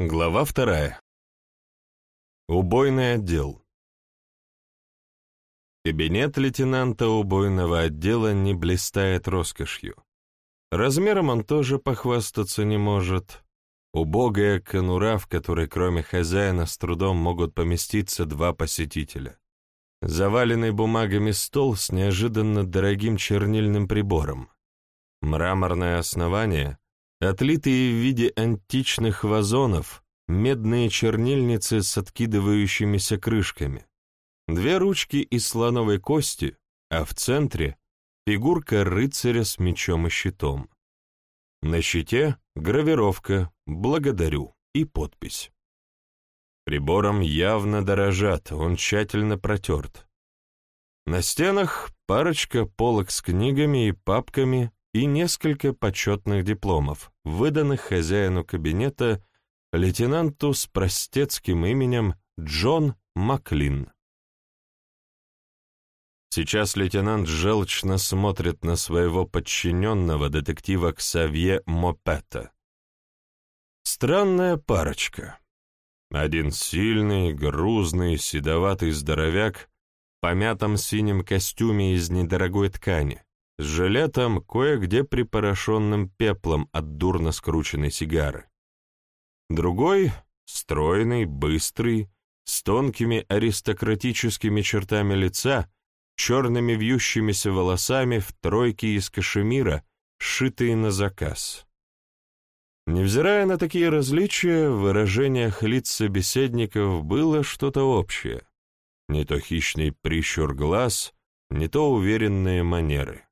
Глава вторая. Убойный отдел. Кабинет лейтенанта убойного отдела не блистает роскошью. Размером он тоже похвастаться не может. Убогая конура, в которой кроме хозяина с трудом могут поместиться два посетителя. Заваленный бумагами стол с неожиданно дорогим чернильным прибором. Мраморное основание — Отлитые в виде античных вазонов, медные чернильницы с откидывающимися крышками, две ручки из слоновой кости, а в центре — фигурка рыцаря с мечом и щитом. На щите — гравировка «Благодарю» и подпись. Прибором явно дорожат, он тщательно протерт. На стенах парочка полок с книгами и папками и несколько почетных дипломов, выданных хозяину кабинета лейтенанту с простецким именем Джон Маклин. Сейчас лейтенант желчно смотрит на своего подчиненного детектива Ксавье Мопета. Странная парочка. Один сильный, грузный, седоватый здоровяк в помятом синем костюме из недорогой ткани, с жилетом, кое-где припорошенным пеплом от дурно скрученной сигары. Другой — стройный, быстрый, с тонкими аристократическими чертами лица, черными вьющимися волосами в тройке из кашемира, сшитые на заказ. Невзирая на такие различия, в выражениях лиц собеседников было что-то общее. Не то хищный прищур глаз, не то уверенные манеры.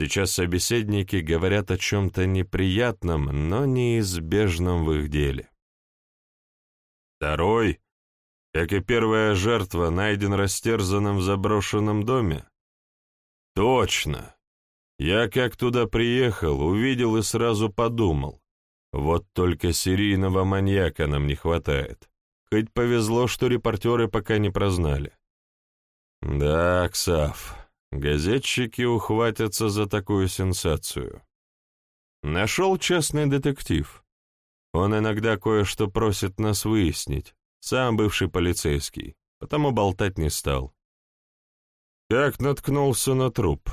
Сейчас собеседники говорят о чем-то неприятном, но неизбежном в их деле. Второй, как и первая жертва, найден растерзанным в заброшенном доме. Точно. Я как туда приехал, увидел и сразу подумал. Вот только серийного маньяка нам не хватает. Хоть повезло, что репортеры пока не прознали. Да, Ксав, Газетчики ухватятся за такую сенсацию. Нашел частный детектив. Он иногда кое-что просит нас выяснить, сам бывший полицейский, потому болтать не стал. Как наткнулся на труп.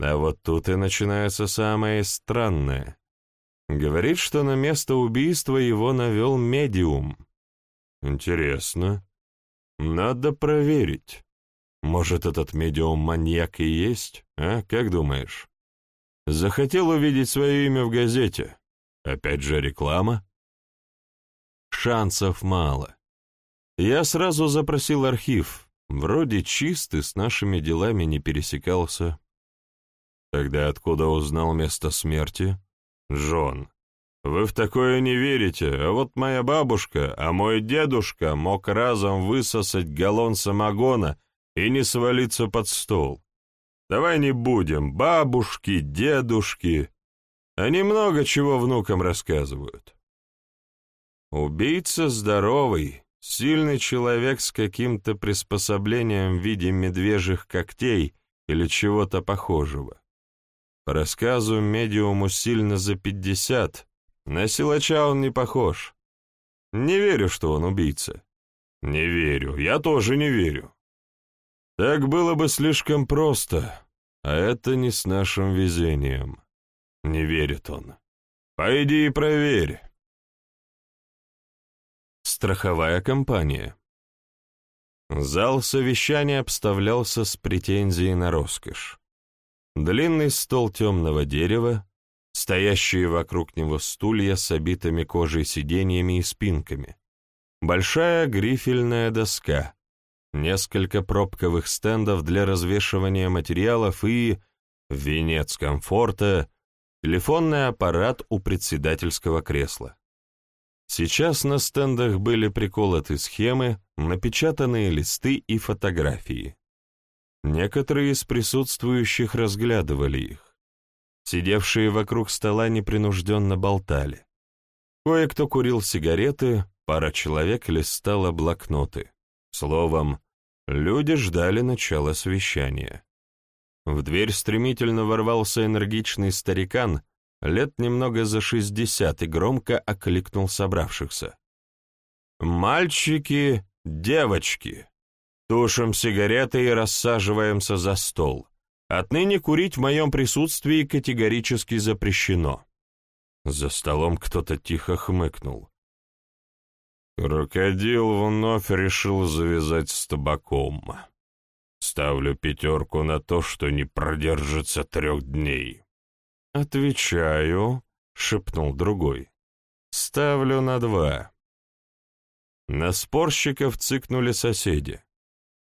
А вот тут и начинается самое странное. Говорит, что на место убийства его навел медиум. Интересно. Надо проверить. Может, этот медиум-маньяк и есть, а? Как думаешь? Захотел увидеть свое имя в газете. Опять же реклама? Шансов мало. Я сразу запросил архив. Вроде чистый, с нашими делами не пересекался. Тогда откуда узнал место смерти? Жон, вы в такое не верите, а вот моя бабушка, а мой дедушка мог разом высосать галлон самогона и не свалиться под стол. Давай не будем, бабушки, дедушки. Они много чего внукам рассказывают. Убийца здоровый, сильный человек с каким-то приспособлением в виде медвежьих когтей или чего-то похожего. По рассказу медиуму сильно за пятьдесят, на силача он не похож. Не верю, что он убийца. Не верю, я тоже не верю. Так было бы слишком просто, а это не с нашим везением. Не верит он. Пойди и проверь. Страховая компания. Зал совещания обставлялся с претензией на роскошь. Длинный стол темного дерева, стоящие вокруг него стулья с обитыми кожей сиденьями и спинками, большая грифельная доска — несколько пробковых стендов для развешивания материалов и, венец комфорта, телефонный аппарат у председательского кресла. Сейчас на стендах были приколоты схемы, напечатанные листы и фотографии. Некоторые из присутствующих разглядывали их. Сидевшие вокруг стола непринужденно болтали. Кое-кто курил сигареты, пара человек листала блокноты. Словом, люди ждали начала совещания. В дверь стремительно ворвался энергичный старикан, лет немного за шестьдесят, и громко окликнул собравшихся. «Мальчики, девочки, тушим сигареты и рассаживаемся за стол. Отныне курить в моем присутствии категорически запрещено». За столом кто-то тихо хмыкнул. Крокодил вновь решил завязать с табаком. Ставлю пятерку на то, что не продержится трех дней. «Отвечаю», — шепнул другой. «Ставлю на два». На спорщиков цыкнули соседи,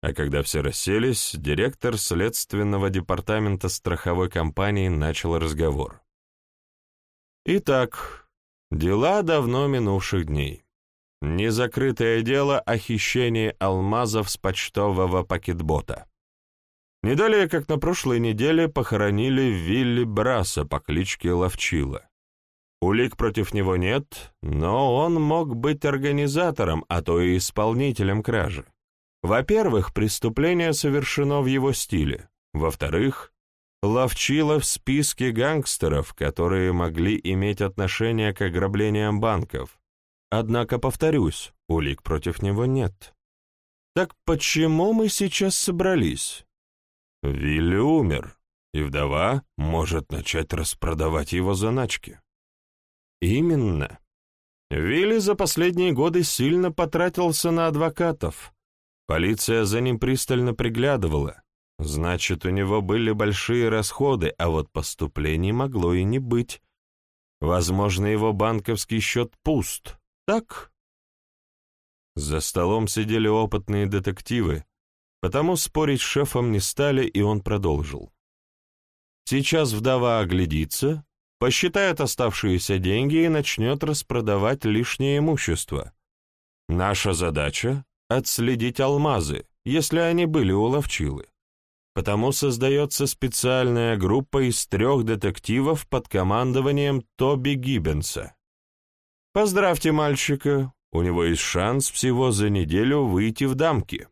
а когда все расселись, директор следственного департамента страховой компании начал разговор. Итак, дела давно минувших дней. Незакрытое дело о хищении алмазов с почтового пакетбота. Не далее, как на прошлой неделе, похоронили Вилли Браса по кличке Ловчила. Улик против него нет, но он мог быть организатором, а то и исполнителем кражи. Во-первых, преступление совершено в его стиле. Во-вторых, Ловчила в списке гангстеров, которые могли иметь отношение к ограблениям банков. Однако, повторюсь, улик против него нет. Так почему мы сейчас собрались? Вилли умер, и вдова может начать распродавать его заначки. Именно. Вилли за последние годы сильно потратился на адвокатов. Полиция за ним пристально приглядывала. Значит, у него были большие расходы, а вот поступлений могло и не быть. Возможно, его банковский счет пуст. Так? За столом сидели опытные детективы, Потому спорить с шефом не стали, и он продолжил. Сейчас вдова оглядится, посчитает оставшиеся деньги и начнет распродавать лишнее имущество. Наша задача — отследить алмазы, если они были у ловчилы. Потому создается специальная группа из трех детективов под командованием Тоби Гиббенса. Поздравьте мальчика, у него есть шанс всего за неделю выйти в дамки.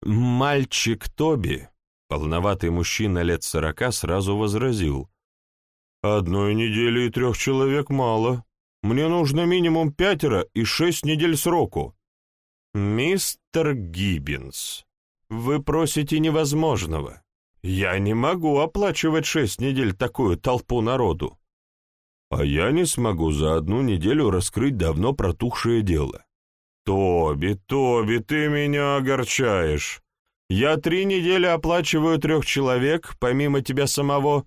Мальчик Тоби, полноватый мужчина лет сорока, сразу возразил. «Одной недели и трех человек мало. Мне нужно минимум пятеро и шесть недель сроку». «Мистер Гиббинс, вы просите невозможного. Я не могу оплачивать шесть недель такую толпу народу. А я не смогу за одну неделю раскрыть давно протухшее дело. «Тоби, Тоби, ты меня огорчаешь. Я три недели оплачиваю трех человек, помимо тебя самого,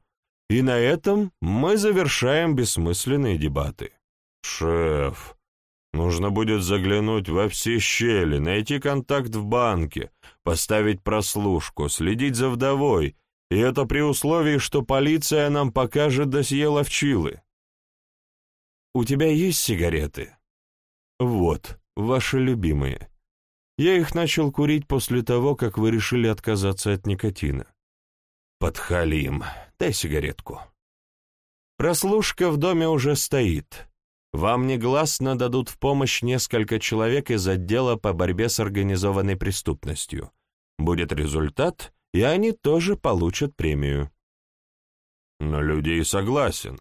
и на этом мы завершаем бессмысленные дебаты. Шеф, нужно будет заглянуть во все щели, найти контакт в банке, поставить прослушку, следить за вдовой, и это при условии, что полиция нам покажет досье Ловчилы. У тебя есть сигареты? Вот ваши любимые. Я их начал курить после того, как вы решили отказаться от никотина. Подхалим, дай сигаретку. Прослушка в доме уже стоит. Вам негласно дадут в помощь несколько человек из отдела по борьбе с организованной преступностью. Будет результат, и они тоже получат премию. На людей согласен,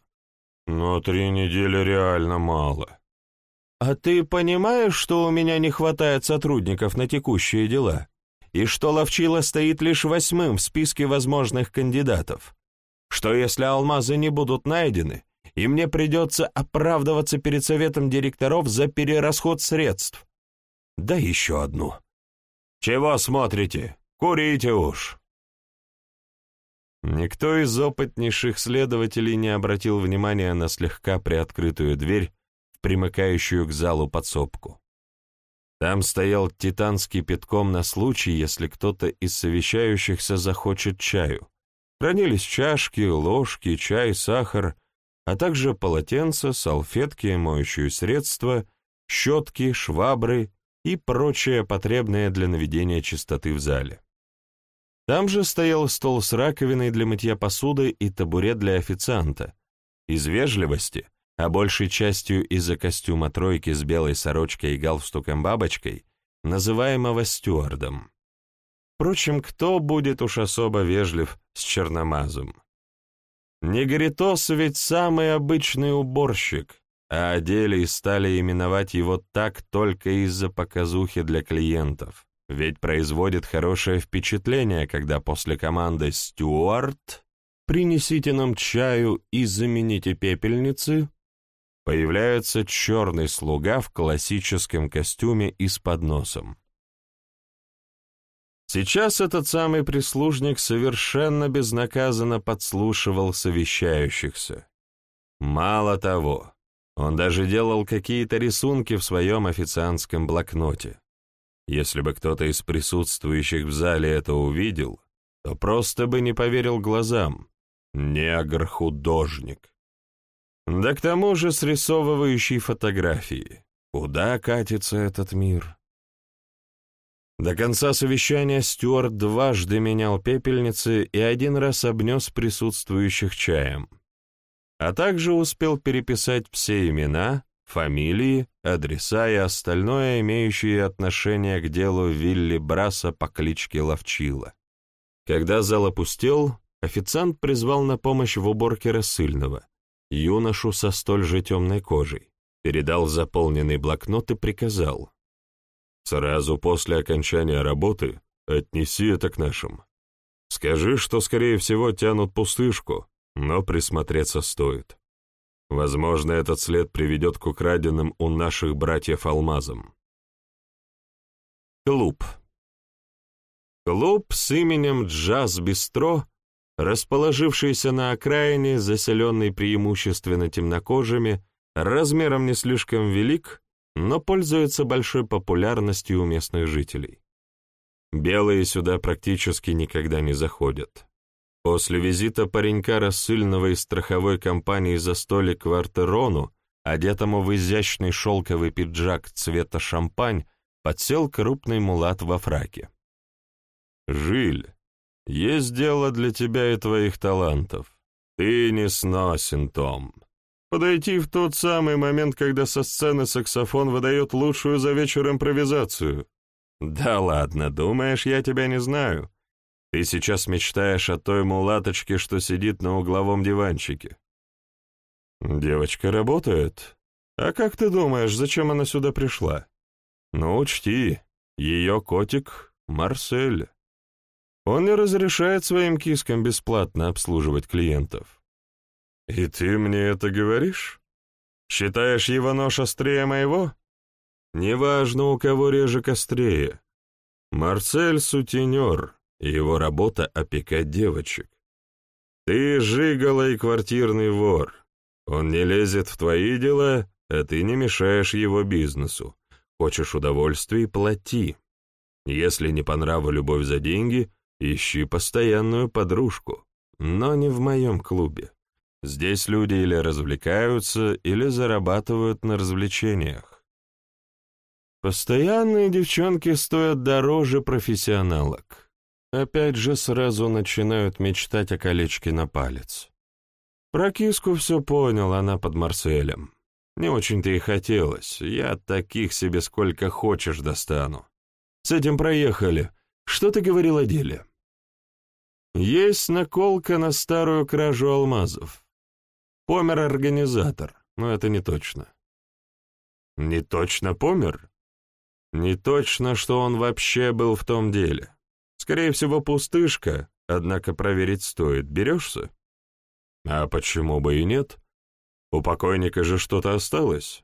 но три недели реально мало. «А ты понимаешь, что у меня не хватает сотрудников на текущие дела? И что Ловчила стоит лишь восьмым в списке возможных кандидатов? Что если алмазы не будут найдены, и мне придется оправдываться перед советом директоров за перерасход средств? Да еще одну. Чего смотрите? Курите уж!» Никто из опытнейших следователей не обратил внимания на слегка приоткрытую дверь, примыкающую к залу подсобку. Там стоял титанский пятком на случай, если кто-то из совещающихся захочет чаю. Хранились чашки, ложки, чай, сахар, а также полотенца, салфетки, моющие средства, щетки, швабры и прочее потребное для наведения чистоты в зале. Там же стоял стол с раковиной для мытья посуды и табурет для официанта. Из вежливости а большей частью из-за костюма тройки с белой сорочкой и галстуком-бабочкой, называемого стюардом. Впрочем, кто будет уж особо вежлив с черномазом? Негритос ведь самый обычный уборщик, а о деле и стали именовать его так только из-за показухи для клиентов, ведь производит хорошее впечатление, когда после команды «Стюарт» «Принесите нам чаю и замените пепельницы» появляется черный слуга в классическом костюме и с подносом. Сейчас этот самый прислужник совершенно безнаказанно подслушивал совещающихся. Мало того, он даже делал какие-то рисунки в своем официантском блокноте. Если бы кто-то из присутствующих в зале это увидел, то просто бы не поверил глазам. Негр-художник. Да к тому же срисовывающий фотографии. Куда катится этот мир? До конца совещания Стюарт дважды менял пепельницы и один раз обнес присутствующих чаем, а также успел переписать все имена, фамилии, адреса и остальное, имеющее отношение к делу Вилли Браса по кличке Ловчила. Когда зал опустел, официант призвал на помощь в уборке рассыльного, юношу со столь же темной кожей, передал заполненный блокнот и приказал — Сразу после окончания работы отнеси это к нашим. Скажи, что, скорее всего, тянут пустышку, но присмотреться стоит. Возможно, этот след приведет к украденным у наших братьев алмазам. Клуб. Клуб с именем Джаз Бистро, расположившийся на окраине, заселенный преимущественно темнокожими, размером не слишком велик, но пользуется большой популярностью у местных жителей. Белые сюда практически никогда не заходят. После визита паренька рассыльного из страховой компании за столик в Артерону, одетому в изящный шелковый пиджак цвета шампань, подсел крупный мулат во фраке. «Жиль, есть дело для тебя и твоих талантов. Ты не сносен, Том. Подойти в тот самый момент, когда со сцены саксофон выдает лучшую за вечер импровизацию. Да ладно, думаешь, я тебя не знаю? Ты сейчас мечтаешь о той мулаточке, что сидит на угловом диванчике. Девочка работает. А как ты думаешь, зачем она сюда пришла? Ну, учти, ее котик — Марсель. Он не разрешает своим кискам бесплатно обслуживать клиентов. «И ты мне это говоришь? Считаешь его нож острее моего? Неважно, у кого реже кострее. Марсель — сутенер, его работа — опекать девочек. Ты жигало и квартирный вор. Он не лезет в твои дела, а ты не мешаешь его бизнесу. Хочешь удовольствий — плати. Если не по нраву любовь за деньги, ищи постоянную подружку, но не в моем клубе. Здесь люди или развлекаются, или зарабатывают на развлечениях. Постоянные девчонки стоят дороже профессионалок. Опять же сразу начинают мечтать о колечке на палец. Про киску все понял, она под Марселем. Не очень-то и хотелось, я таких себе сколько хочешь достану. С этим проехали. Что ты говорил о деле? Есть наколка на старую кражу алмазов. Помер организатор, но это не точно. Не точно помер? Не точно, что он вообще был в том деле. Скорее всего, пустышка, однако проверить стоит. Берешься? А почему бы и нет? У покойника же что-то осталось.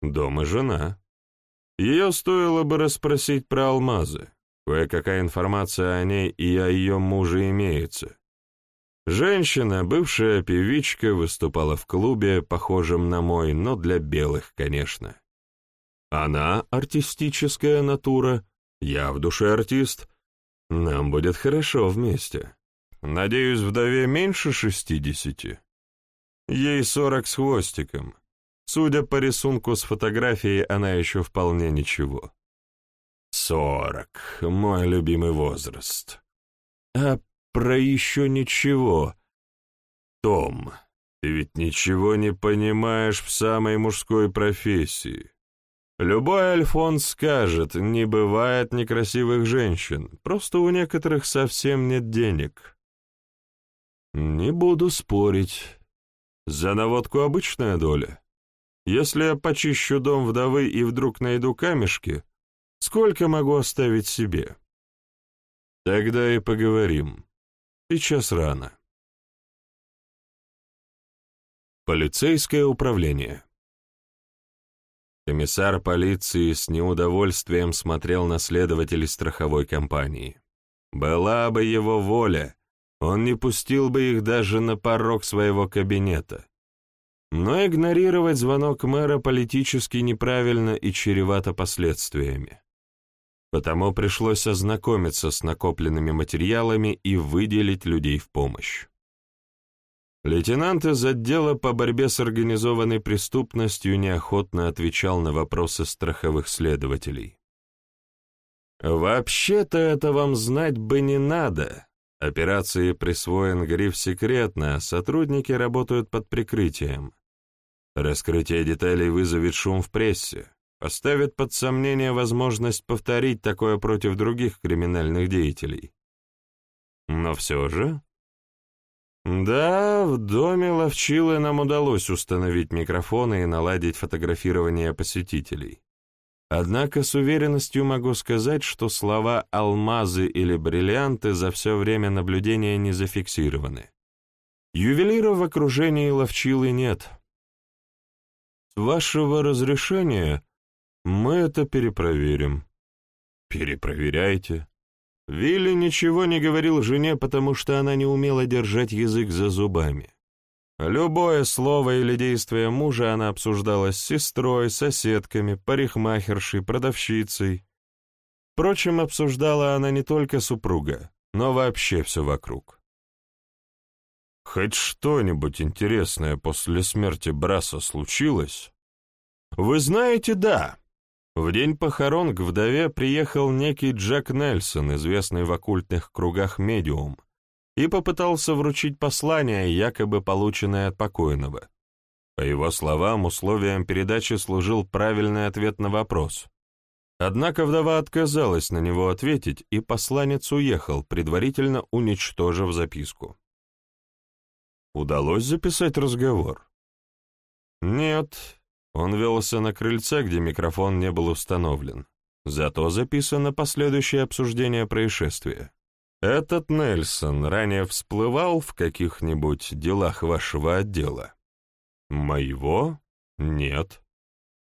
Дом и жена. Ее стоило бы расспросить про алмазы. Кое-какая информация о ней и о ее муже имеется. Женщина, бывшая певичка, выступала в клубе, похожем на мой, но для белых, конечно. Она артистическая натура, я в душе артист. Нам будет хорошо вместе. Надеюсь, вдове меньше шестидесяти. Ей сорок с хвостиком. Судя по рисунку с фотографией, она еще вполне ничего. Сорок — мой любимый возраст. А про еще ничего. Том, ты ведь ничего не понимаешь в самой мужской профессии. Любой Альфонс скажет, не бывает некрасивых женщин, просто у некоторых совсем нет денег. Не буду спорить. За наводку обычная доля. Если я почищу дом вдовы и вдруг найду камешки, сколько могу оставить себе? Тогда и поговорим. Сейчас рано. Полицейское управление. Комиссар полиции с неудовольствием смотрел на следователей страховой компании. Была бы его воля, он не пустил бы их даже на порог своего кабинета. Но игнорировать звонок мэра политически неправильно и чревато последствиями. Потому пришлось ознакомиться с накопленными материалами и выделить людей в помощь. Лейтенант из отдела по борьбе с организованной преступностью неохотно отвечал на вопросы страховых следователей. «Вообще-то это вам знать бы не надо. Операции присвоен гриф «секретно», сотрудники работают под прикрытием. Раскрытие деталей вызовет шум в прессе, поставит под сомнение возможность повторить такое против других криминальных деятелей. Но все же... Да, в доме Ловчилы нам удалось установить микрофоны и наладить фотографирование посетителей. Однако с уверенностью могу сказать, что слова «алмазы» или «бриллианты» за все время наблюдения не зафиксированы. Ювелиров в окружении Ловчилы нет. С вашего разрешения мы это перепроверим. Перепроверяйте. Вилли ничего не говорил жене, потому что она не умела держать язык за зубами. Любое слово или действие мужа она обсуждала с сестрой, соседками, парикмахершей, продавщицей. Впрочем, обсуждала она не только супруга, но вообще все вокруг. Хоть что-нибудь интересное после смерти Браса случилось? Вы знаете, да. В день похорон к вдове приехал некий Джек Нельсон, известный в оккультных кругах медиум, и попытался вручить послание, якобы полученное от покойного. По его словам, условием передачи служил правильный ответ на вопрос. Однако вдова отказалась на него ответить, и посланец уехал, предварительно уничтожив записку. Удалось записать разговор? Нет, он велся на крыльце, где микрофон не был установлен. Зато записано последующее обсуждение происшествия. Этот Нельсон ранее всплывал в каких-нибудь делах вашего отдела? Моего? Нет.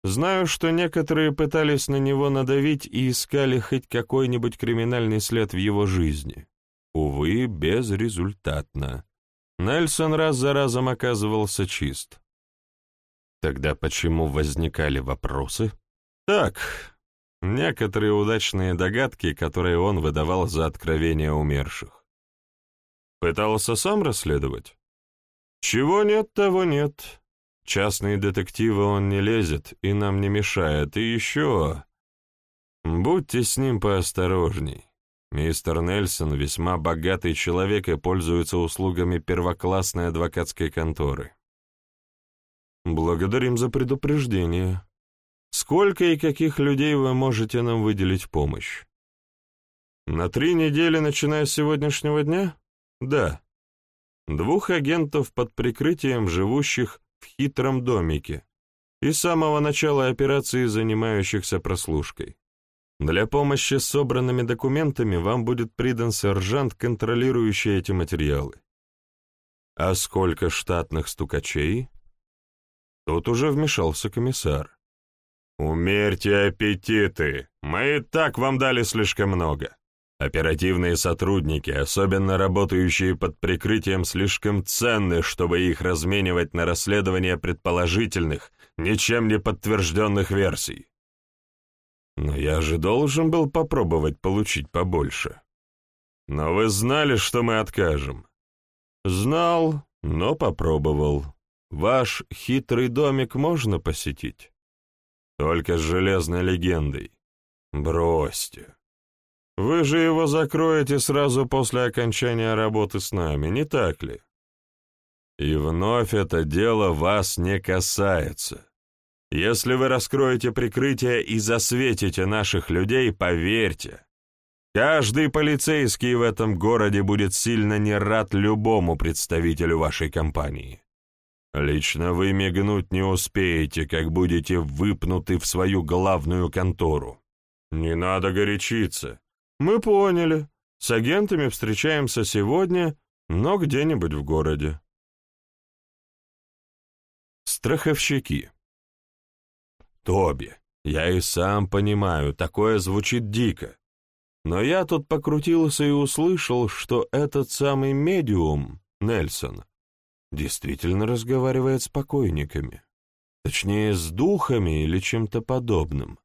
Знаю, что некоторые пытались на него надавить и искали хоть какой-нибудь криминальный след в его жизни. Увы, безрезультатно. Нельсон раз за разом оказывался чист. Тогда почему возникали вопросы? Так, некоторые удачные догадки, которые он выдавал за откровения умерших. Пытался сам расследовать? Чего нет, того нет. Частные детективы он не лезет и нам не мешает, и еще... Будьте с ним поосторожней. Мистер Нельсон весьма богатый человек и пользуется услугами первоклассной адвокатской конторы. Благодарим за предупреждение. Сколько и каких людей вы можете нам выделить помощь? На три недели, начиная с сегодняшнего дня? Да. Двух агентов под прикрытием живущих в хитром домике и с самого начала операции занимающихся прослушкой. Для помощи с собранными документами вам будет придан сержант, контролирующий эти материалы. А сколько штатных стукачей? Тут уже вмешался комиссар. «Умерьте аппетиты! Мы и так вам дали слишком много. Оперативные сотрудники, особенно работающие под прикрытием, слишком ценны, чтобы их разменивать на расследование предположительных, ничем не подтвержденных версий. Но я же должен был попробовать получить побольше. Но вы знали, что мы откажем. Знал, но попробовал. Ваш хитрый домик можно посетить? Только с железной легендой. Бросьте. Вы же его закроете сразу после окончания работы с нами, не так ли? И вновь это дело вас не касается. Если вы раскроете прикрытие и засветите наших людей, поверьте, Каждый полицейский в этом городе будет сильно не рад любому представителю вашей компании. Лично вы мигнуть не успеете, как будете выпнуты в свою главную контору. Не надо горячиться. Мы поняли. С агентами встречаемся сегодня, но где-нибудь в городе. Страховщики. Тоби, я и сам понимаю, такое звучит дико. Но я тут покрутился и услышал, что этот самый медиум, Нельсон, действительно разговаривает с покойниками. Точнее, с духами или чем-то подобным.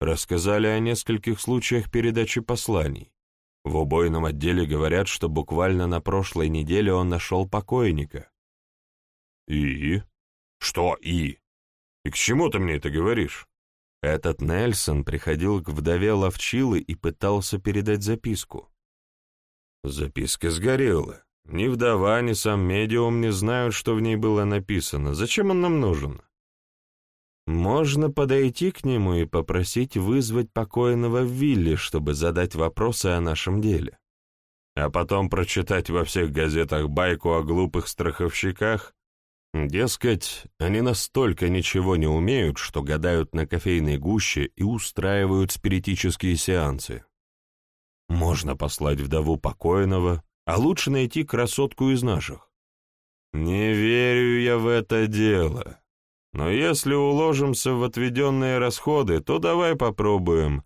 Рассказали о нескольких случаях передачи посланий. В убойном отделе говорят, что буквально на прошлой неделе он нашел покойника. И? Что «и»? И к чему ты мне это говоришь? Этот Нельсон приходил к вдове Ловчилы и пытался передать записку. Записка сгорела. Ни вдова, ни сам медиум не знают, что в ней было написано. Зачем он нам нужен? Можно подойти к нему и попросить вызвать покойного Вилли, чтобы задать вопросы о нашем деле. А потом прочитать во всех газетах байку о глупых страховщиках Дескать, они настолько ничего не умеют, что гадают на кофейной гуще и устраивают спиритические сеансы. Можно послать вдову покойного, а лучше найти красотку из наших. Не верю я в это дело. Но если уложимся в отведенные расходы, то давай попробуем.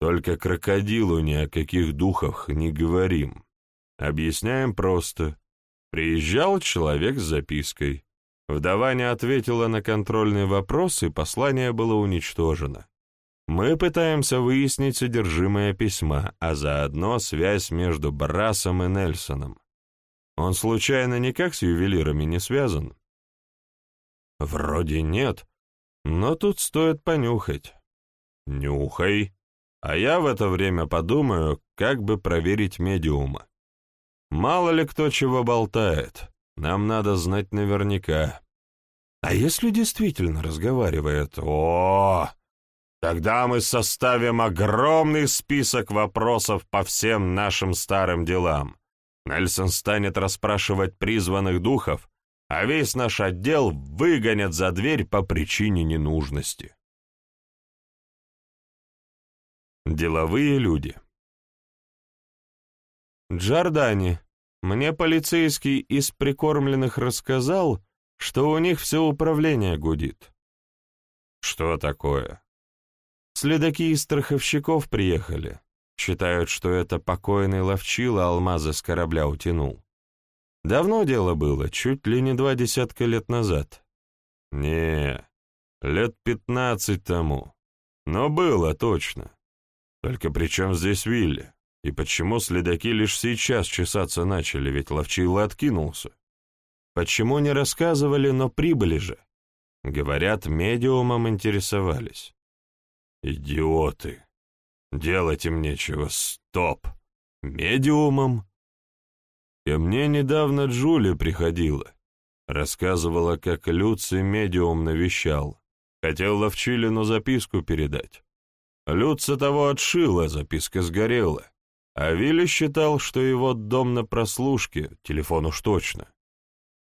Только крокодилу ни о каких духах не говорим. Объясняем просто. Приезжал человек с запиской. Вдова не ответила на контрольный вопрос, и послание было уничтожено. Мы пытаемся выяснить содержимое письма, а заодно связь между Брасом и Нельсоном. Он случайно никак с ювелирами не связан? Вроде нет, но тут стоит понюхать. Нюхай, а я в это время подумаю, как бы проверить медиума. Мало ли кто чего болтает, нам надо знать наверняка. А если действительно разговаривает, о, тогда мы составим огромный список вопросов по всем нашим старым делам. Нельсон станет расспрашивать призванных духов, а весь наш отдел выгонят за дверь по причине ненужности. Деловые люди Джордани, мне полицейский из прикормленных рассказал, что у них все управление гудит. Что такое? Следаки из страховщиков приехали. Считают, что это покойный ловчила алмазы с корабля утянул. Давно дело было, чуть ли не два десятка лет назад. Не, лет пятнадцать тому. Но было точно. Только при чем здесь Вилли? И почему следаки лишь сейчас чесаться начали, ведь ловчила откинулся? Почему не рассказывали, но прибыли же? Говорят, медиумом интересовались. Идиоты! Делать им нечего, стоп! Медиумом? Ко мне недавно Джули приходила. Рассказывала, как Люци медиум навещал. Хотел Ловчилину записку передать. Люца того отшила, записка сгорела. А Вилли считал, что его дом на прослушке, телефон уж точно.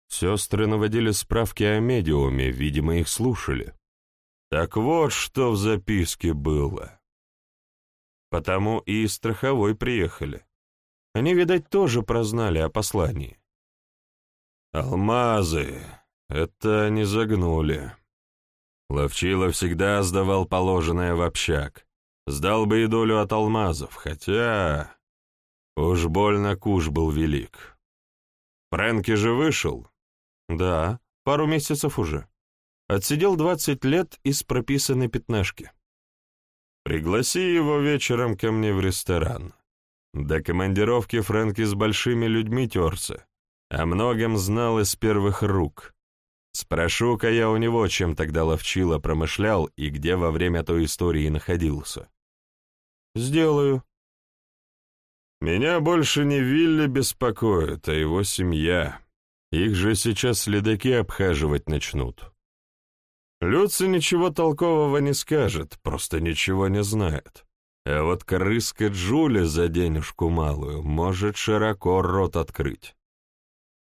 Сестры наводили справки о медиуме, видимо, их слушали. Так вот, что в записке было. Потому и из страховой приехали. Они, видать, тоже прознали о послании. Алмазы. Это не загнули. Ловчило всегда сдавал положенное в общак. Сдал бы и долю от алмазов, хотя... Уж больно куш был велик. Фрэнки же вышел, да, пару месяцев уже. Отсидел двадцать лет из прописанной пятнашки. Пригласи его вечером ко мне в ресторан. До командировки Фрэнки с большими людьми терся. О многом знал из первых рук. Спрошу-ка я у него, чем тогда ловчило промышлял и где во время той истории находился. Сделаю. Меня больше не Вилли беспокоит, а его семья. Их же сейчас следаки обхаживать начнут. Люци ничего толкового не скажет, просто ничего не знает. А вот крыска Джули за денежку малую может широко рот открыть.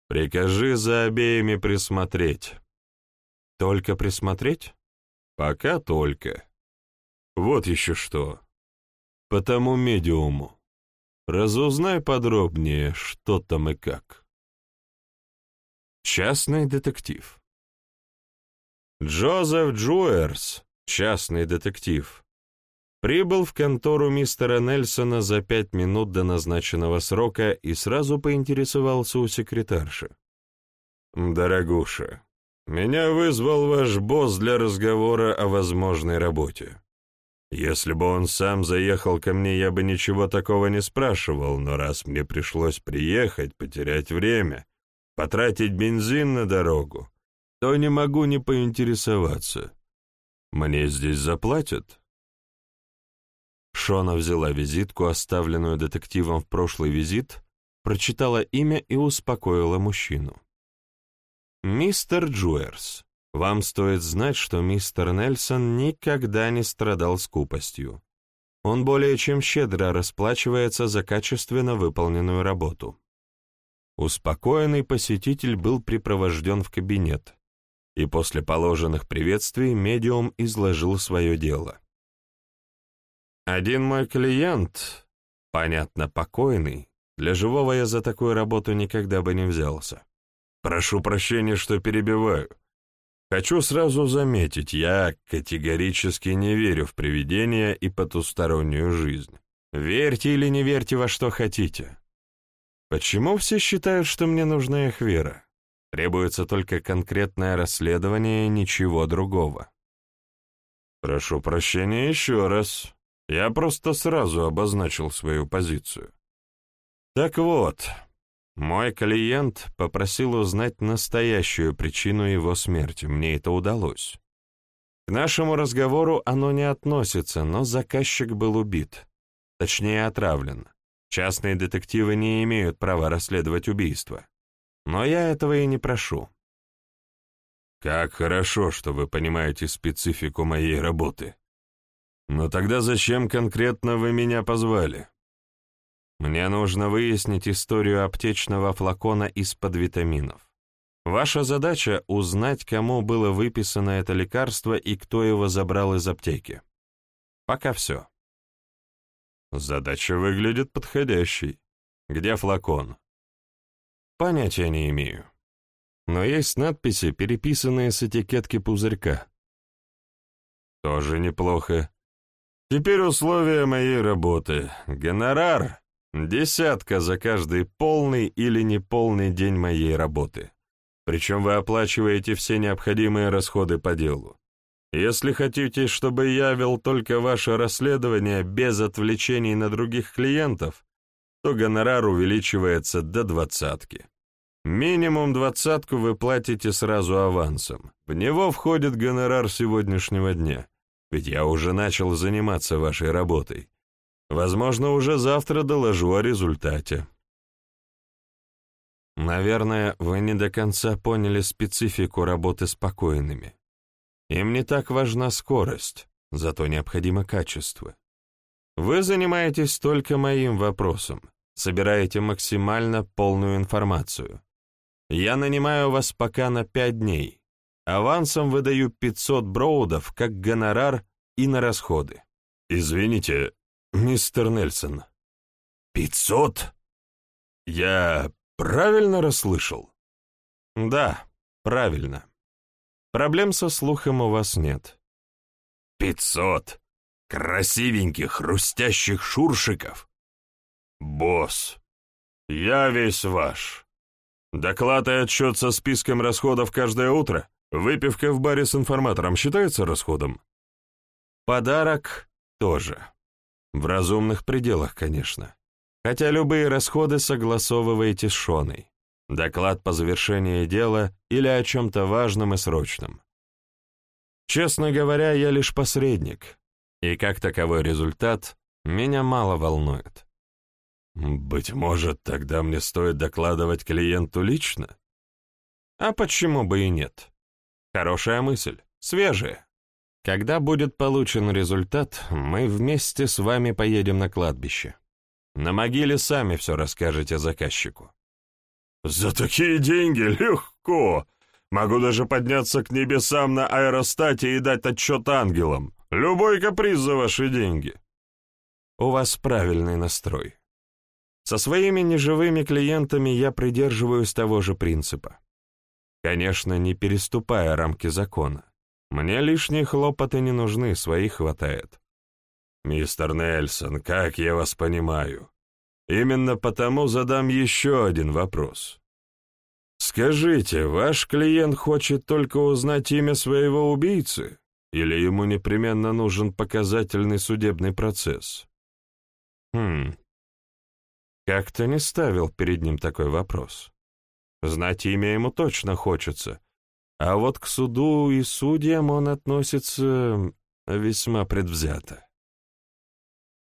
Прикажи за обеими присмотреть. Только присмотреть? Пока только. Вот еще что. По тому медиуму. Разузнай подробнее, что там и как. Частный детектив. Джозеф Джуэрс, частный детектив, прибыл в контору мистера Нельсона за пять минут до назначенного срока и сразу поинтересовался у секретарши. «Дорогуша, меня вызвал ваш босс для разговора о возможной работе. Если бы он сам заехал ко мне, я бы ничего такого не спрашивал, но раз мне пришлось приехать, потерять время, потратить бензин на дорогу, то не могу не поинтересоваться. Мне здесь заплатят?» Шона взяла визитку, оставленную детективом в прошлый визит, прочитала имя и успокоила мужчину. «Мистер Джуэрс, вам стоит знать, что мистер Нельсон никогда не страдал скупостью. Он более чем щедро расплачивается за качественно выполненную работу». Успокоенный посетитель был припровожден в кабинет, и после положенных приветствий медиум изложил свое дело. Один мой клиент, понятно, покойный, для живого я за такую работу никогда бы не взялся. Прошу прощения, что перебиваю. Хочу сразу заметить, я категорически не верю в привидения и потустороннюю жизнь. Верьте или не верьте во что хотите. Почему все считают, что мне нужна их вера? Требуется только конкретное расследование и ничего другого. Прошу прощения еще раз. Я просто сразу обозначил свою позицию. Так вот, мой клиент попросил узнать настоящую причину его смерти. Мне это удалось. К нашему разговору оно не относится, но заказчик был убит. Точнее, отравлен. Частные детективы не имеют права расследовать убийство. Но я этого и не прошу. Как хорошо, что вы понимаете специфику моей работы. Но тогда зачем конкретно вы меня позвали? Мне нужно выяснить историю аптечного флакона из-под витаминов. Ваша задача — узнать, кому было выписано это лекарство и кто его забрал из аптеки. Пока все. Задача выглядит подходящей. Где флакон? Понятия не имею. Но есть надписи, переписанные с этикетки пузырька. Тоже неплохо. Теперь условия моей работы. Гонорар — десятка за каждый полный или неполный день моей работы. Причем вы оплачиваете все необходимые расходы по делу. Если хотите, чтобы я вел только ваше расследование без отвлечений на других клиентов, то гонорар увеличивается до двадцатки. Минимум двадцатку вы платите сразу авансом. В него входит гонорар сегодняшнего дня — ведь я уже начал заниматься вашей работой. Возможно, уже завтра доложу о результате. Наверное, вы не до конца поняли специфику работы с покойными. Им не так важна скорость, зато необходимо качество. Вы занимаетесь только моим вопросом, собираете максимально полную информацию. Я нанимаю вас пока на пять дней, Авансом выдаю 500 броудов как гонорар и на расходы. Извините, мистер Нельсон. 500? Я правильно расслышал? Да, правильно. Проблем со слухом у вас нет. 500 красивеньких хрустящих шуршиков? Босс, я весь ваш. Доклад и отчет со списком расходов каждое утро? Выпивка в баре с информатором считается расходом? Подарок тоже. В разумных пределах, конечно. Хотя любые расходы согласовываете с Шоной. Доклад по завершении дела или о чем-то важном и срочном. Честно говоря, я лишь посредник, и как таковой результат меня мало волнует. Быть может, тогда мне стоит докладывать клиенту лично? А почему бы и нет? Хорошая мысль, свежая. Когда будет получен результат, мы вместе с вами поедем на кладбище. На могиле сами все расскажете заказчику». «За такие деньги легко! Могу даже подняться к небесам на аэростате и дать отчет ангелам. Любой каприз за ваши деньги». «У вас правильный настрой. Со своими неживыми клиентами я придерживаюсь того же принципа. Конечно, не переступая рамки закона. Мне лишние хлопоты не нужны, своих хватает. «Мистер Нельсон, как я вас понимаю? Именно потому задам еще один вопрос. Скажите, ваш клиент хочет только узнать имя своего убийцы, или ему непременно нужен показательный судебный процесс?» «Хм, как-то не ставил перед ним такой вопрос. Знать имя ему точно хочется, а вот к суду и судьям он относится весьма предвзято.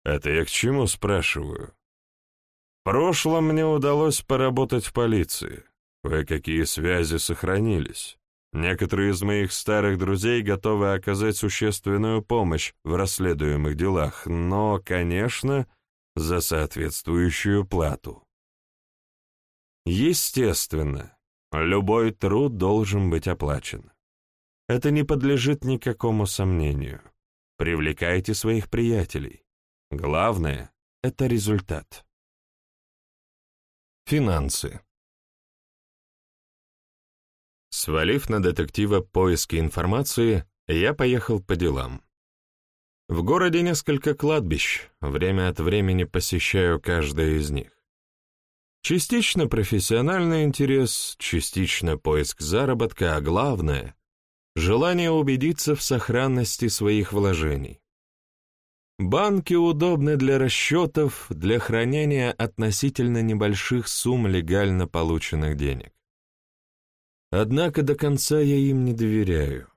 Это я к чему спрашиваю? В прошлом мне удалось поработать в полиции. Кое-какие связи сохранились. Некоторые из моих старых друзей готовы оказать существенную помощь в расследуемых делах, но, конечно, за соответствующую плату. Естественно, Любой труд должен быть оплачен. Это не подлежит никакому сомнению. Привлекайте своих приятелей. Главное — это результат. Финансы. Свалив на детектива поиски информации, я поехал по делам. В городе несколько кладбищ, время от времени посещаю каждое из них. Частично профессиональный интерес, частично поиск заработка, а главное — желание убедиться в сохранности своих вложений. Банки удобны для расчетов, для хранения относительно небольших сумм легально полученных денег. Однако до конца я им не доверяю.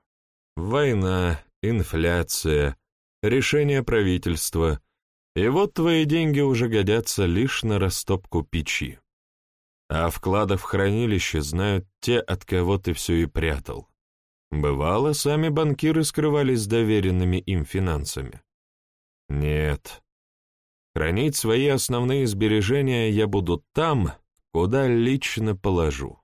Война, инфляция, решение правительства — и вот твои деньги уже годятся лишь на растопку печи. А вкладов в хранилище знают те, от кого ты все и прятал. Бывало, сами банкиры скрывались с доверенными им финансами. Нет. Хранить свои основные сбережения я буду там, куда лично положу.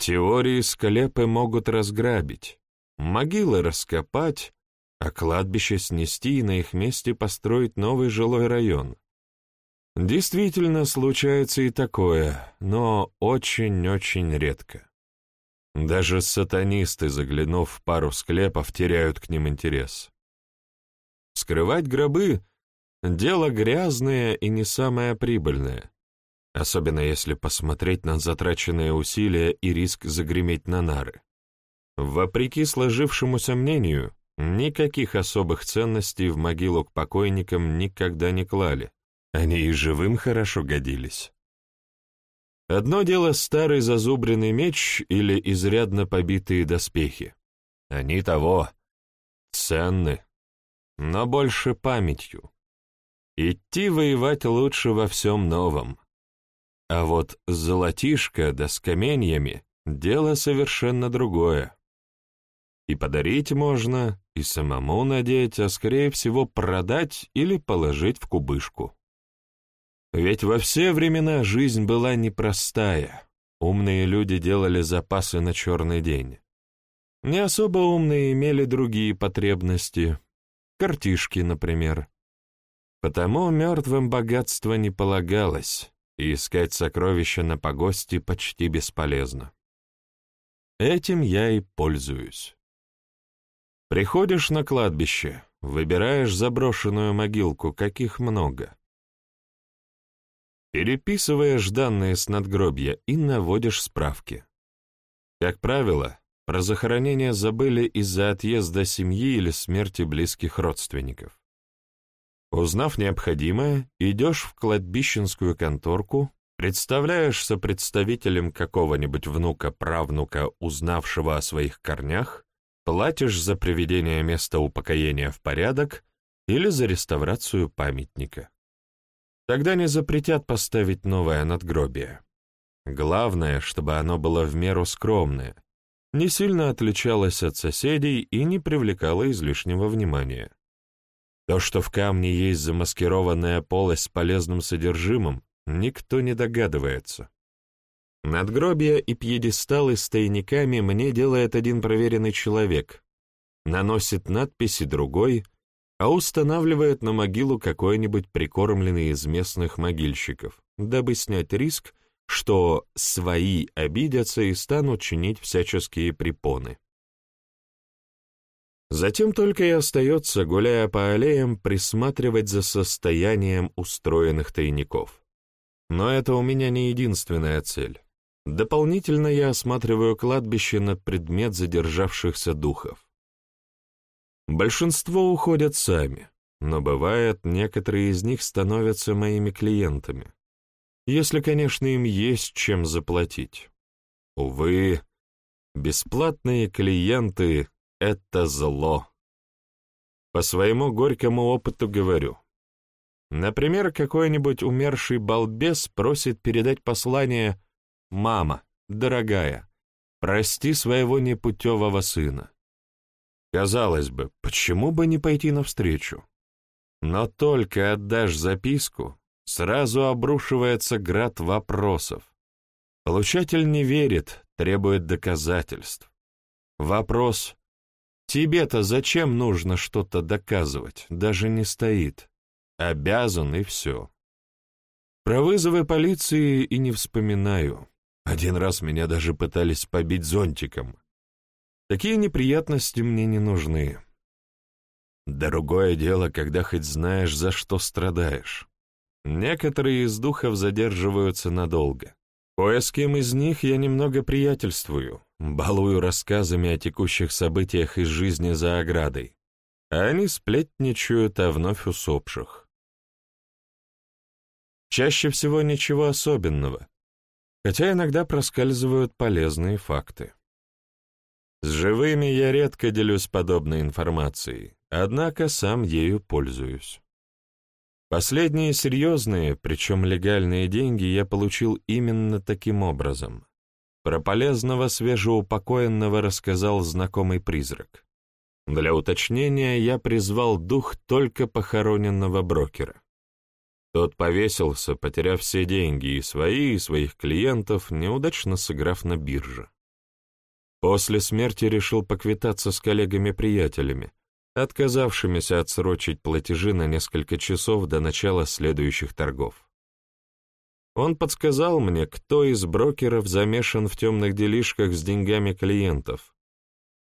Теории склепы могут разграбить, могилы раскопать, а кладбище снести и на их месте построить новый жилой район. Действительно, случается и такое, но очень-очень редко. Даже сатанисты, заглянув в пару склепов, теряют к ним интерес. Скрывать гробы — дело грязное и не самое прибыльное, особенно если посмотреть на затраченные усилия и риск загреметь на нары. Вопреки сложившемуся мнению, Никаких особых ценностей в могилу к покойникам никогда не клали. Они и живым хорошо годились. Одно дело старый зазубренный меч или изрядно побитые доспехи. Они того, ценны, но больше памятью. Идти воевать лучше во всем новом. А вот золотишко да с каменьями — дело совершенно другое. И подарить можно, и самому надеть, а скорее всего продать или положить в кубышку. Ведь во все времена жизнь была непростая. Умные люди делали запасы на черный день. Не особо умные имели другие потребности, картишки, например. Потому мертвым богатство не полагалось, и искать сокровища на погосте почти бесполезно. Этим я и пользуюсь. Приходишь на кладбище, выбираешь заброшенную могилку, каких много. Переписываешь данные с надгробья и наводишь справки. Как правило, про захоронение забыли из-за отъезда семьи или смерти близких родственников. Узнав необходимое, идешь в кладбищенскую конторку, представляешься представителем какого-нибудь внука-правнука, узнавшего о своих корнях, Платишь за приведение места упокоения в порядок или за реставрацию памятника. Тогда не запретят поставить новое надгробие. Главное, чтобы оно было в меру скромное, не сильно отличалась от соседей и не привлекала излишнего внимания. То, что в камне есть замаскированная полость с полезным содержимым, никто не догадывается. Надгробия и пьедесталы с тайниками мне делает один проверенный человек, наносит надписи другой, а устанавливает на могилу какой-нибудь прикормленный из местных могильщиков, дабы снять риск, что свои обидятся и станут чинить всяческие препоны. Затем только и остается, гуляя по аллеям, присматривать за состоянием устроенных тайников. Но это у меня не единственная цель. Дополнительно я осматриваю кладбище на предмет задержавшихся духов. Большинство уходят сами, но бывает, некоторые из них становятся моими клиентами если, конечно, им есть чем заплатить. Увы, бесплатные клиенты — это зло. По своему горькому опыту говорю. Например, какой-нибудь умерший балбес просит передать послание «Мама, дорогая, прости своего непутевого сына». Казалось бы, почему бы не пойти навстречу? Но только отдашь записку, сразу обрушивается град вопросов. Получатель не верит, требует доказательств. Вопрос «Тебе-то зачем нужно что-то доказывать?» даже не стоит. Обязан и все. Про вызовы полиции и не вспоминаю. Один раз меня даже пытались побить зонтиком. Такие неприятности мне не нужны. Другое дело, когда хоть знаешь, за что страдаешь. Некоторые из духов задерживаются надолго. Кое с кем из них я немного приятельствую, балую рассказами о текущих событиях из жизни за оградой, а они сплетничают о вновь усопших. Чаще всего ничего особенного, хотя иногда проскальзывают полезные факты. С живыми я редко делюсь подобной информацией, однако сам ею пользуюсь. Последние серьезные, причем легальные деньги я получил именно таким образом. Про полезного свежеупокоенного рассказал знакомый призрак. Для уточнения я призвал дух только похороненного брокера. Тот повесился, потеряв все деньги, и свои, и своих клиентов, неудачно сыграв на бирже. После смерти решил поквитаться с коллегами-приятелями, отказавшимися отсрочить платежи на несколько часов до начала следующих торгов. Он подсказал мне, кто из брокеров замешан в темных делишках с деньгами клиентов,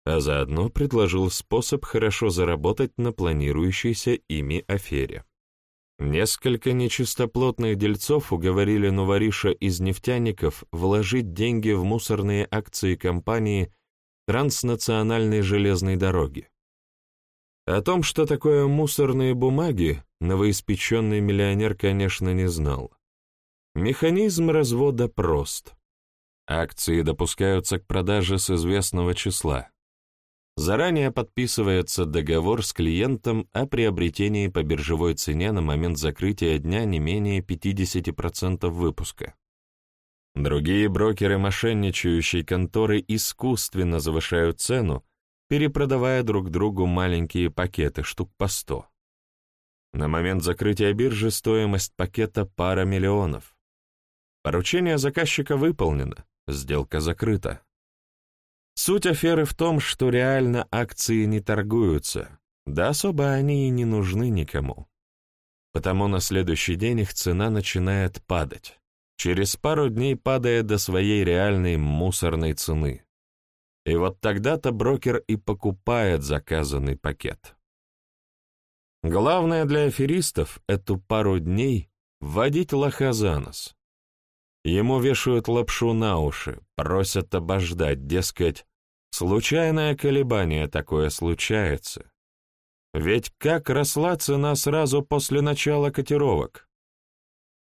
а заодно предложил способ хорошо заработать на планирующейся ими афере. Несколько нечистоплотных дельцов уговорили Нувариша из нефтяников вложить деньги в мусорные акции компании транснациональной железной дороги. О том, что такое мусорные бумаги, новоиспеченный миллионер, конечно, не знал. Механизм развода прост. Акции допускаются к продаже с известного числа. Заранее подписывается договор с клиентом о приобретении по биржевой цене на момент закрытия дня не менее 50% выпуска. Другие брокеры мошенничающей конторы искусственно завышают цену, перепродавая друг другу маленькие пакеты, штук по сто. На момент закрытия биржи стоимость пакета пара миллионов. Поручение заказчика выполнено, сделка закрыта. Суть аферы в том, что реально акции не торгуются, да особо они и не нужны никому. Потому на следующий день их цена начинает падать. Через пару дней падает до своей реальной мусорной цены. И вот тогда-то брокер и покупает заказанный пакет. Главное для аферистов эту пару дней вводить лоха за нос. Ему вешают лапшу на уши, просят обождать, дескать, случайное колебание такое случается. Ведь как росла цена сразу после начала котировок?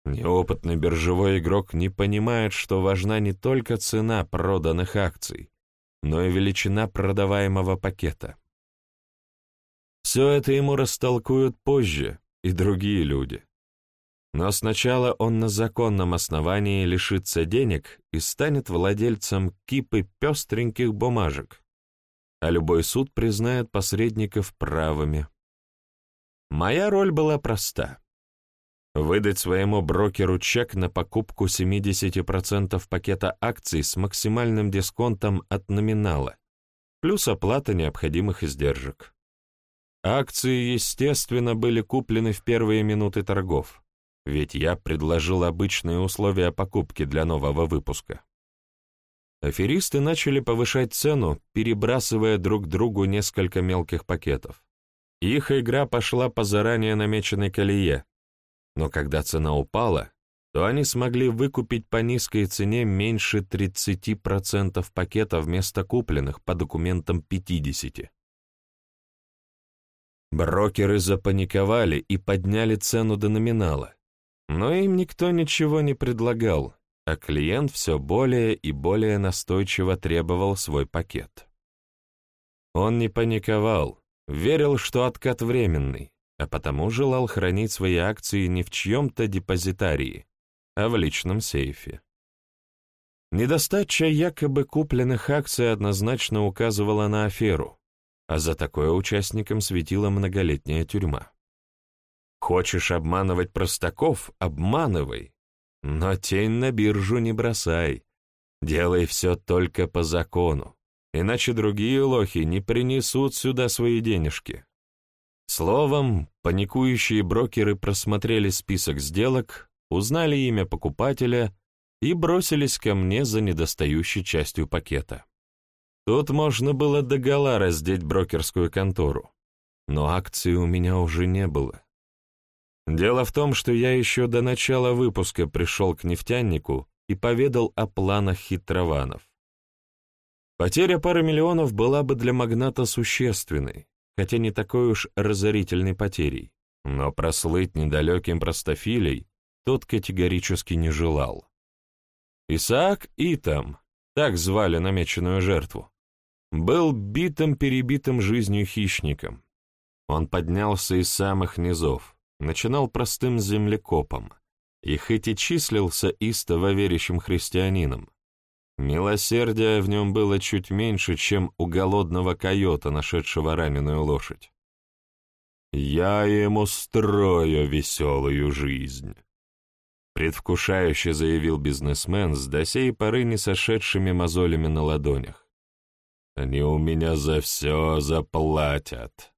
Неопытный биржевой игрок не понимает, что важна не только цена проданных акций, но и величина продаваемого пакета. Все это ему растолкуют позже и другие люди. Но сначала он на законном основании лишится денег и станет владельцем кипы пестреньких бумажек, а любой суд признает посредников правыми. Моя роль была проста — выдать своему брокеру чек на покупку 70% пакета акций с максимальным дисконтом от номинала, плюс оплата необходимых издержек. Акции, естественно, были куплены в первые минуты торгов ведь я предложил обычные условия покупки для нового выпуска. Аферисты начали повышать цену, перебрасывая друг другу несколько мелких пакетов. Их игра пошла по заранее намеченной колее, но когда цена упала, то они смогли выкупить по низкой цене меньше 30% пакета вместо купленных по документам 50%. Брокеры запаниковали и подняли цену до номинала, но им никто ничего не предлагал, а клиент все более и более настойчиво требовал свой пакет. Он не паниковал, верил, что откат временный, а потому желал хранить свои акции не в чьем-то депозитарии, а в личном сейфе. Недостача якобы купленных акций однозначно указывала на аферу, а за такое участникам светила многолетняя тюрьма. Хочешь обманывать простаков — обманывай, но тень на биржу не бросай. Делай все только по закону, иначе другие лохи не принесут сюда свои денежки. Словом, паникующие брокеры просмотрели список сделок, узнали имя покупателя и бросились ко мне за недостающей частью пакета. Тут можно было догола раздеть брокерскую контору, но акции у меня уже не было. Дело в том, что я еще до начала выпуска пришел к нефтянику и поведал о планах хитрованов. Потеря пары миллионов была бы для магната существенной, хотя не такой уж разорительной потерей, но прослыть недалеким простофилей тот категорически не желал. Исаак Итам, так звали намеченную жертву, был битым-перебитым жизнью хищником. Он поднялся из самых низов, начинал простым землекопом, и хоть и числился истово верящим христианином, милосердия в нем было чуть меньше, чем у голодного койота, нашедшего раненую лошадь. «Я ему строю веселую жизнь», — предвкушающе заявил бизнесмен с до сей поры не сошедшими мозолями на ладонях. «Они у меня за все заплатят».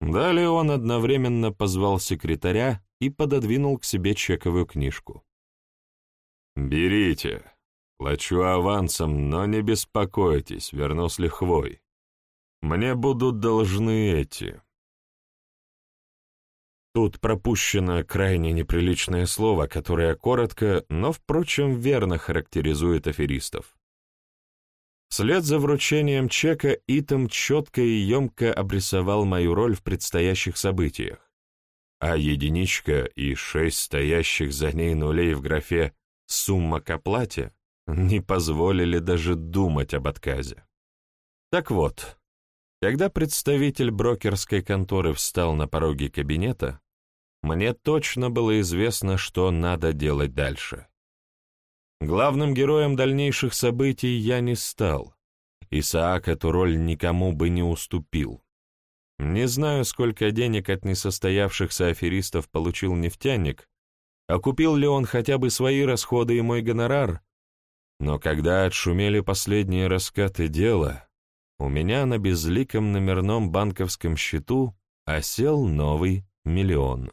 Далее он одновременно позвал секретаря и пододвинул к себе чековую книжку. «Берите. Плачу авансом, но не беспокойтесь, верну с лихвой. Мне будут должны эти». Тут пропущено крайне неприличное слово, которое коротко, но, впрочем, верно характеризует аферистов. Вслед за вручением чека Итам четко и емко обрисовал мою роль в предстоящих событиях, а единичка и шесть стоящих за ней нулей в графе «Сумма к оплате» не позволили даже думать об отказе. Так вот, когда представитель брокерской конторы встал на пороге кабинета, мне точно было известно, что надо делать дальше. Главным героем дальнейших событий я не стал. Исаак эту роль никому бы не уступил. Не знаю, сколько денег от несостоявшихся аферистов получил нефтяник, а купил ли он хотя бы свои расходы и мой гонорар, но когда отшумели последние раскаты дела, у меня на безликом номерном банковском счету осел новый миллион.